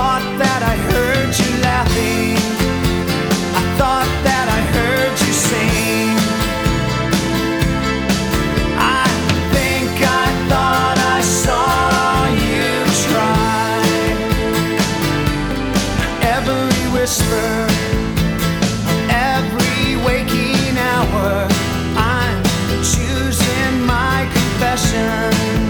thought that I heard you laughing. I thought that I heard you sing. I think I thought I saw you try. Every whisper, every waking hour, I'm choosing my confession.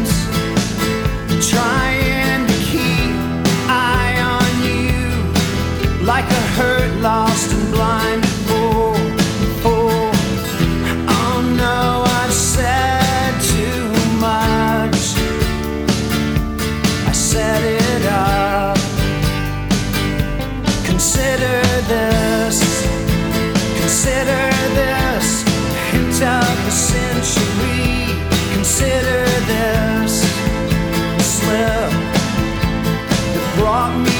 taught me.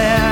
there.